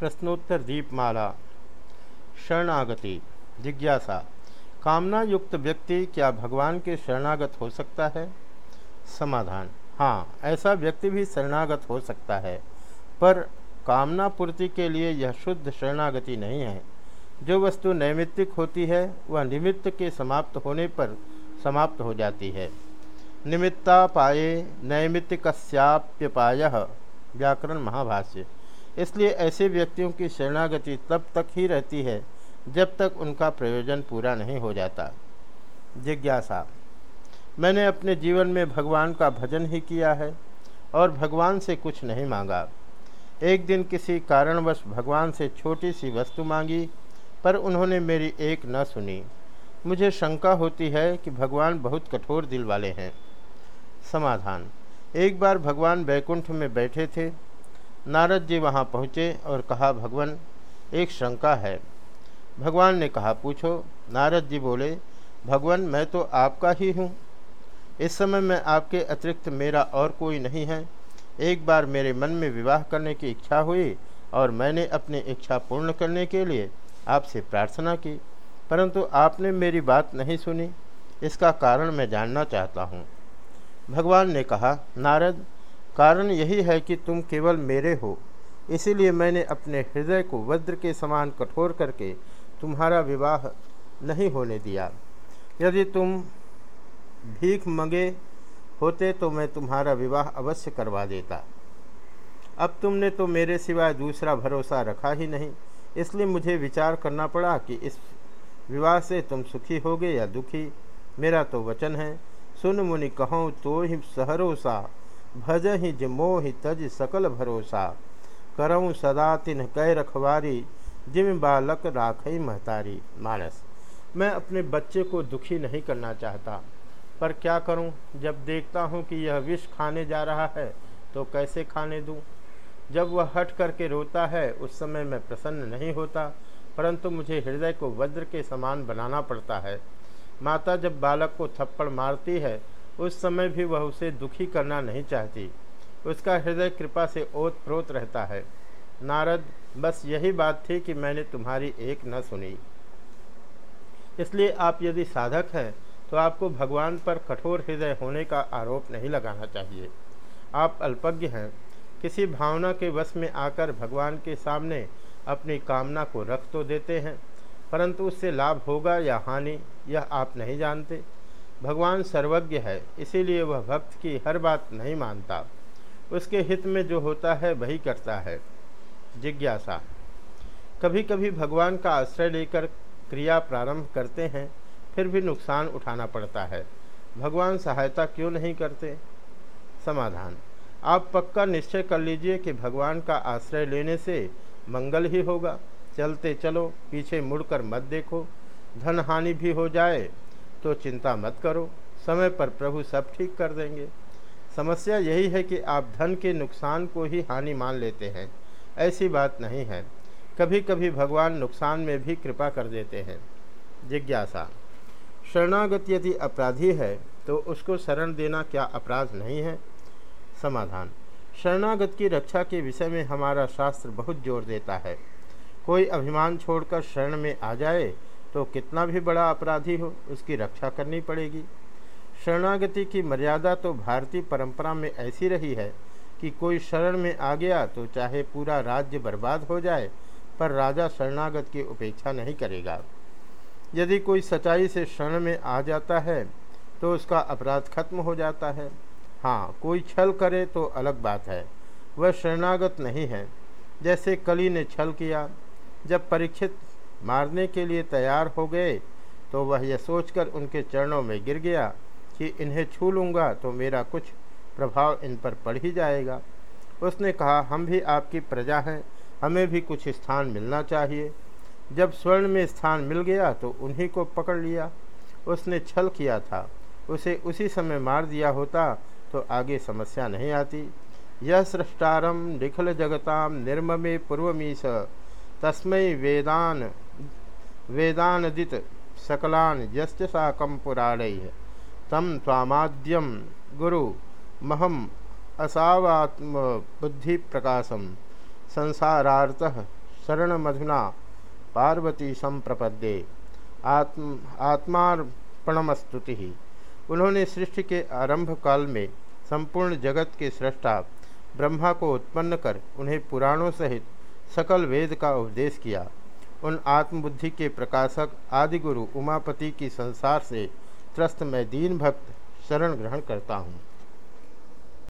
प्रश्नोत्तर दीपमाला। शरणागति। जिज्ञासा। कामना युक्त व्यक्ति क्या भगवान के शरणागत हो सकता है? समाधान। हाँ ऐसा व्यक्ति भी शरणागत हो सकता है। पर कामना पूर्ति के लिए यह शुद्ध शरणागति नहीं है। जो वस्तु नैमित्तिक होती है, वह निमित्त के समाप्त होने पर समाप्त हो जाती है। निमित्ता पाए नैमित्तिकस्याप्यपाय। व्याकरण महाभाष्य। इसलिए ऐसे व्यक्तियों की शरणागति तब तक ही रहती है, जब तक उनका प्रयोजन पूरा नहीं हो जाता। जिज्ञासा। मैंने अपने जीवन में भगवान का भजन ही किया है और भगवान से कुछ नहीं मांगा। एक दिन किसी कारणवश भगवान से छोटी सी वस्तु मांगी, पर उन्होंने मेरी एक न सुनी। मुझे शंका होती है कि भगवान बहुत कठोर दिल वाले हैं। समाधान। एक बार भगवान बैकुंठ में बैठे थे नारद जी वहाँ पहुँचे और कहा, भगवान, एक शंका है। भगवान ने कहा, पूछो। नारद जी बोले, भगवान, मैं तो आपका ही हूँ। इस समय मैं आपके अतिरिक्त मेरा और कोई नहीं है। एक बार मेरे मन में विवाह करने की इच्छा हुई और मैंने अपनी इच्छा पूर्ण करने के लिए आपसे प्रार्थना की, परंतु आपने मेरी बात नहीं सुनी। इसका कारण मैं जानना चाहता हूँ। भगवान ने कहा, नारद कारण यही है कि तुम केवल मेरे हो। इसीलिए मैंने अपने हृदय को वज्र के समान कठोर करके तुम्हारा विवाह नहीं होने दिया। यदि तुम भीख मंगे होते तो मैं तुम्हारा विवाह अवश्य करवा देता। अब तुमने तो मेरे सिवाय दूसरा भरोसा रखा ही नहीं। इसलिए मुझे विचार करना पड़ा कि इस विवाह से तुम सुखी होगे या दुखी, मेरा तो वचन है। सुन मुनि कहो तो ही सहरोसा भज ही जिमो ही तज सकल भरोसा। करऊँ सदा तिन कै रखवारी, जिम बालक राखई महतारी। मानस, मैं अपने बच्चे को दुखी नहीं करना चाहता, पर क्या करूँ? जब देखता हूँ कि यह विष खाने जा रहा है तो कैसे खाने दूँ? जब वह हट करके रोता है, उस समय मैं प्रसन्न नहीं होता, परंतु मुझे हृदय को वज्र के समान बनाना पड़ता है। माता जब बालक को थप्पड़ मारती है उस समय भी वह उसे दुखी करना नहीं चाहती। उसका हृदय कृपा से ओत प्रोत रहता है। नारद, बस यही बात थी कि मैंने तुम्हारी एक न सुनी। इसलिए आप यदि साधक हैं तो आपको भगवान पर कठोर हृदय होने का आरोप नहीं लगाना चाहिए। आप अल्पज्ञ हैं। किसी भावना के वश में आकर भगवान के सामने अपनी कामना को रख तो देते हैं, परंतु उससे लाभ होगा या हानि, यह आप नहीं जानते। भगवान सर्वज्ञ है, इसीलिए वह भक्त की हर बात नहीं मानता। उसके हित में जो होता है, वही करता है। जिज्ञासा। कभी कभी भगवान का आश्रय लेकर क्रिया प्रारंभ करते हैं, फिर भी नुकसान उठाना पड़ता है। भगवान सहायता क्यों नहीं करते? समाधान। आप पक्का निश्चय कर लीजिए कि भगवान का आश्रय लेने से मंगल ही होगा। चलते चलो, पीछे मुड़कर मत देखो। धन हानि भी हो जाए तो चिंता मत करो, समय पर प्रभु सब ठीक कर देंगे। समस्या यही है कि आप धन के नुकसान को ही हानि मान लेते हैं। ऐसी बात नहीं है। कभी कभी भगवान नुकसान में भी कृपा कर देते हैं। जिज्ञासा। शरणागत यदि अपराधी है तो उसको शरण देना क्या अपराध नहीं है? समाधान। शरणागत की रक्षा के विषय में हमारा शास्त्र बहुत ज़ोर देता है। कोई अभिमान छोड़कर शरण में आ जाए तो कितना भी बड़ा अपराधी हो, उसकी रक्षा करनी पड़ेगी। शरणागति की मर्यादा तो भारतीय परंपरा में ऐसी रही है कि कोई शरण में आ गया तो चाहे पूरा राज्य बर्बाद हो जाए, पर राजा शरणागत की उपेक्षा नहीं करेगा। यदि कोई सच्चाई से शरण में आ जाता है तो उसका अपराध खत्म हो जाता है। हाँ कोई छल करे तो अलग बात है। वह शरणागत नहीं है। जैसे कली ने छल किया, जब परीक्षित मारने के लिए तैयार हो गए तो वह यह सोचकर उनके चरणों में गिर गया कि इन्हें छू लूँगा तो मेरा कुछ प्रभाव इन पर पड़ ही जाएगा। उसने कहा, हम भी आपकी प्रजा हैं, हमें भी कुछ स्थान मिलना चाहिए। जब स्वर्ण में स्थान मिल गया तो उन्हीं को पकड़ लिया। उसने छल किया था, उसे उसी समय मार दिया होता तो आगे समस्या नहीं आती। यह सृष्टारम निखल जगताम निर्ममे पूर्वमीश तस्मय वेदान वेदानदित सकलान यश्च साकम तम तामाद्यम गुरु महम असावात्म बुद्धि प्रकाशम संसारार्थ शरण मधुना पार्वती संप्रपद्ये आत्म, आत्मार्पणमस्तुति। उन्होंने सृष्टि के आरंभ काल में संपूर्ण जगत के सृष्टा ब्रह्मा को उत्पन्न कर उन्हें पुराणों सहित सकल वेद का उपदेश किया। उन आत्मबुद्धि के प्रकाशक, आदिगुरु उमापति की संसार से त्रस्त मैं दीन भक्त शरण ग्रहण करता हूँ।